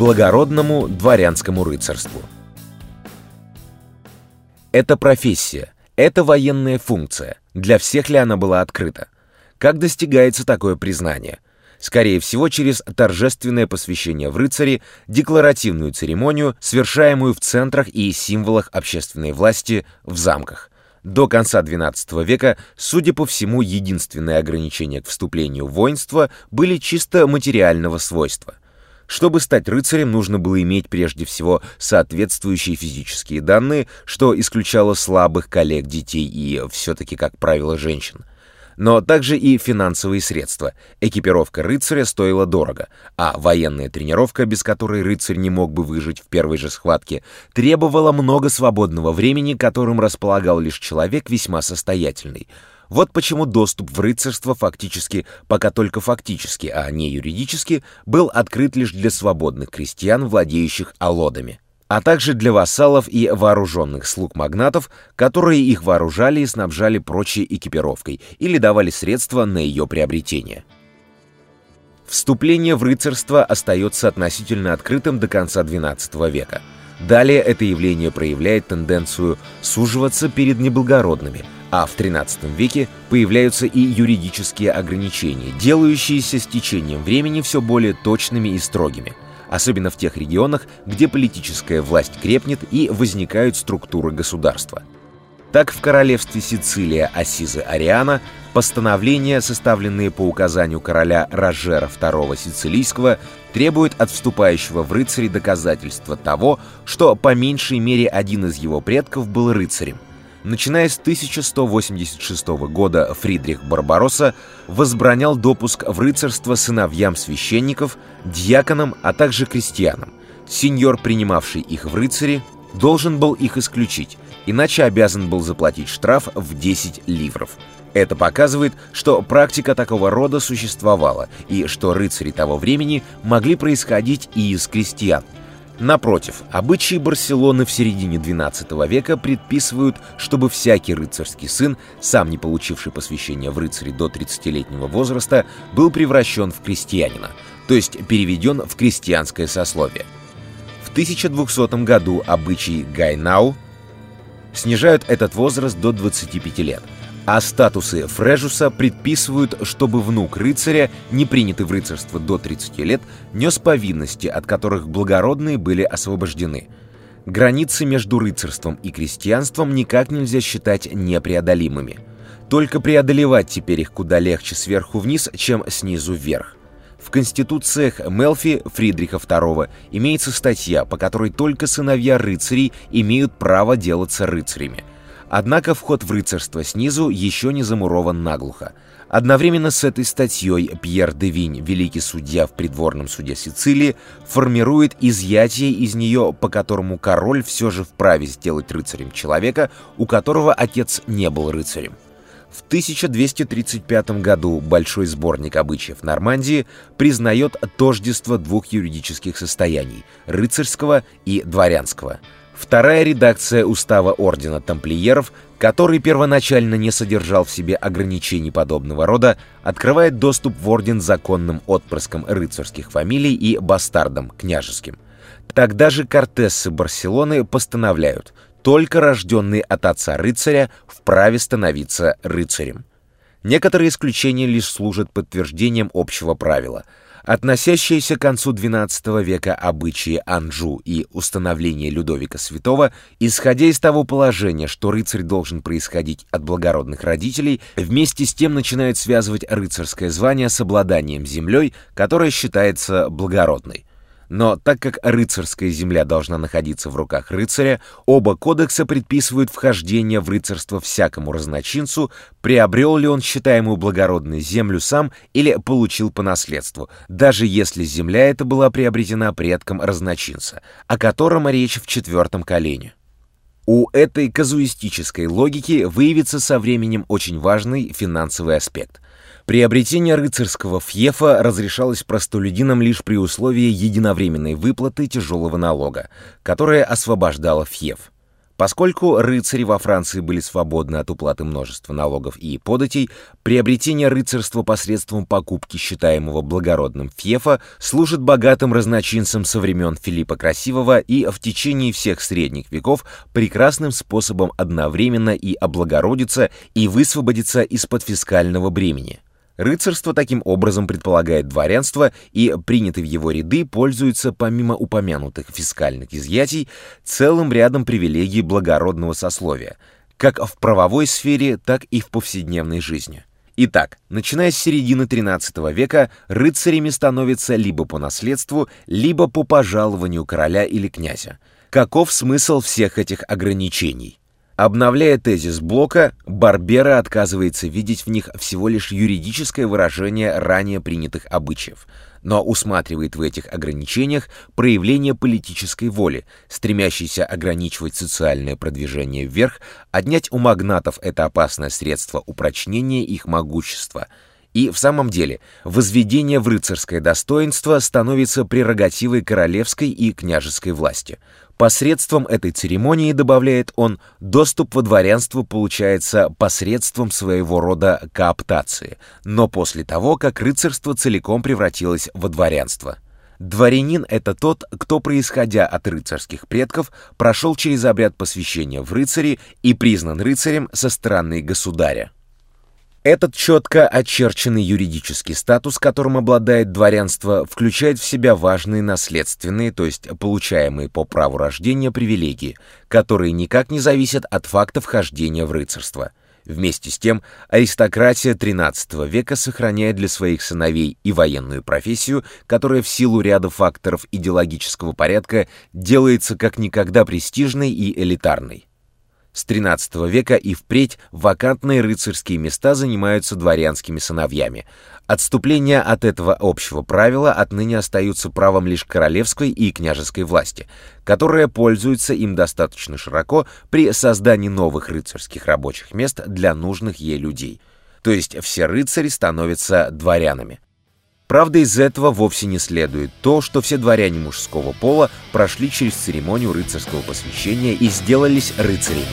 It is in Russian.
благородному дворянскому рыцарству. Это профессия, это военная функция. Для всех ли она была открыта? Как достигается такое признание? Скорее всего, через торжественное посвящение в рыцари, декларативную церемонию, совершаемую в центрах и символах общественной власти в замках. До конца XII века, судя по всему, единственные ограничения к вступлению в воинство были чисто материального свойства. Чтобы стать рыцарем, нужно было иметь прежде всего соответствующие физические данные, что исключало слабых коллег детей и все-таки, как правило, женщин. Но также и финансовые средства. Экипировка рыцаря стоила дорого, а военная тренировка, без которой рыцарь не мог бы выжить в первой же схватке, требовала много свободного времени, которым располагал лишь человек весьма состоятельный — вот почему доступ в рыцарство фактически, пока только фактически, а не юридически, был открыт лишь для свободных крестьян, владеющих алодами, а также для вассалов и вооруженных слуг магнатов, которые их вооружали и снабжали прочей экипировкой или давали средства на ее приобретение. Вступление в рыцарство остается относительно открытым до конца XII века. Далее это явление проявляет тенденцию суживаться перед неблагородными – а в XIII веке появляются и юридические ограничения, делающиеся с течением времени все более точными и строгими, особенно в тех регионах, где политическая власть крепнет и возникают структуры государства. Так в королевстве Сицилия Ассизы Ариана постановления, составленные по указанию короля Рожера II Сицилийского, требуют от вступающего в рыцари доказательства того, что по меньшей мере один из его предков был рыцарем – Начиная с 1186 года Фридрих Барбаросса возбранял допуск в рыцарство сыновьям священников, дьяконам, а также крестьянам. Сеньор, принимавший их в рыцари, должен был их исключить, иначе обязан был заплатить штраф в 10 ливров. Это показывает, что практика такого рода существовала, и что рыцари того времени могли происходить и из крестьян – Напротив, обычаи Барселоны в середине XII века предписывают, чтобы всякий рыцарский сын, сам не получивший посвящения в рыцари до 30-летнего возраста, был превращен в крестьянина, то есть переведен в крестьянское сословие. В 1200 году обычаи Гайнау снижают этот возраст до 25 лет – а статусы Фрежуса предписывают, чтобы внук рыцаря, не принятый в рыцарство до 30 лет, нес повинности, от которых благородные были освобождены. Границы между рыцарством и крестьянством никак нельзя считать непреодолимыми. Только преодолевать теперь их куда легче сверху вниз, чем снизу вверх. В конституциях Мелфи Фридриха II имеется статья, по которой только сыновья рыцарей имеют право делаться рыцарями – Однако вход в рыцарство снизу еще не замурован наглухо. Одновременно с этой статьей Пьер де Винь, великий судья в придворном суде Сицилии, формирует изъятие из нее, по которому король все же вправе сделать рыцарем человека, у которого отец не был рыцарем. В 1235 году Большой сборник обычаев Нормандии признает тождество двух юридических состояний – рыцарского и дворянского – Вторая редакция устава Ордена Тамплиеров, который первоначально не содержал в себе ограничений подобного рода, открывает доступ в Орден законным отпрыскам рыцарских фамилий и бастардам княжеским. Тогда же Кортессы Барселоны постановляют, только рожденный от отца рыцаря вправе становиться рыцарем. Некоторые исключения лишь служат подтверждением общего правила – Относящиеся к концу XII века обычаи Анжу и установление Людовика Святого, исходя из того положения, что рыцарь должен происходить от благородных родителей, вместе с тем начинают связывать рыцарское звание с обладанием землей, которая считается благородной. Но так как рыцарская земля должна находиться в руках рыцаря, оба кодекса предписывают вхождение в рыцарство всякому разночинцу, приобрел ли он считаемую благородной землю сам или получил по наследству, даже если земля эта была приобретена предком разночинца, о котором речь в четвертом колене. У этой казуистической логики выявится со временем очень важный финансовый аспект – Приобретение рыцарского фьефа разрешалось простолюдинам лишь при условии единовременной выплаты тяжелого налога, которое освобождало фьеф. Поскольку рыцари во Франции были свободны от уплаты множества налогов и податей, приобретение рыцарства посредством покупки считаемого благородным фьефа служит богатым разночинцам со времен Филиппа Красивого и в течение всех средних веков прекрасным способом одновременно и облагородиться, и высвободиться из-под фискального бремени. Рыцарство таким образом предполагает дворянство, и принятый в его ряды пользуется, помимо упомянутых фискальных изъятий, целым рядом привилегий благородного сословия, как в правовой сфере, так и в повседневной жизни. Итак, начиная с середины XIII века, рыцарями становятся либо по наследству, либо по пожалованию короля или князя. Каков смысл всех этих ограничений? Обновляя тезис Блока, Барбера отказывается видеть в них всего лишь юридическое выражение ранее принятых обычаев, но усматривает в этих ограничениях проявление политической воли, стремящейся ограничивать социальное продвижение вверх, отнять у магнатов это опасное средство упрочнения их могущества – и в самом деле, возведение в рыцарское достоинство становится прерогативой королевской и княжеской власти. Посредством этой церемонии, добавляет он, доступ во дворянство получается посредством своего рода кооптации, но после того, как рыцарство целиком превратилось во дворянство. Дворянин — это тот, кто, происходя от рыцарских предков, прошел через обряд посвящения в рыцари и признан рыцарем со стороны государя. Этот четко очерченный юридический статус, которым обладает дворянство, включает в себя важные наследственные, то есть получаемые по праву рождения привилегии, которые никак не зависят от факта вхождения в рыцарство. Вместе с тем, аристократия XIII века сохраняет для своих сыновей и военную профессию, которая в силу ряда факторов идеологического порядка делается как никогда престижной и элитарной. С XIII века и впредь вакантные рыцарские места занимаются дворянскими сыновьями. Отступления от этого общего правила отныне остаются правом лишь королевской и княжеской власти, которая пользуется им достаточно широко при создании новых рыцарских рабочих мест для нужных ей людей. То есть все рыцари становятся дворянами. Правда, из этого вовсе не следует то, что все дворяне мужского пола прошли через церемонию рыцарского посвящения и сделались рыцарями.